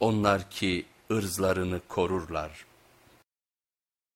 onlar ki ırzlarını korurlar.''